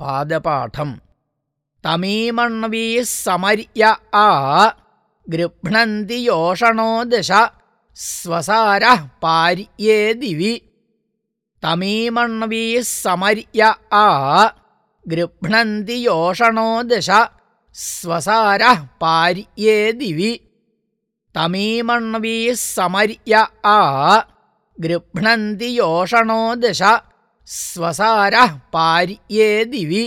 പാദപാഠം. തമീമണ്വീ സമര്യ ആ ഗൃഭ്ണന്തി യോഷണോ ദശ സ്വസാര പാര്യേ ദിവി. തമീമണ്വീ സമര്യ ആ ഗൃഭ്ണന്തി യോഷണോ ദശ സ്വസാര പാര്യേ ദിവി. തമീമണ്വീ സമര്യ ആ ഗൃഭ്ണന്തി യോഷണോ ദശ സ്വസാര പാര്യേ ദിവി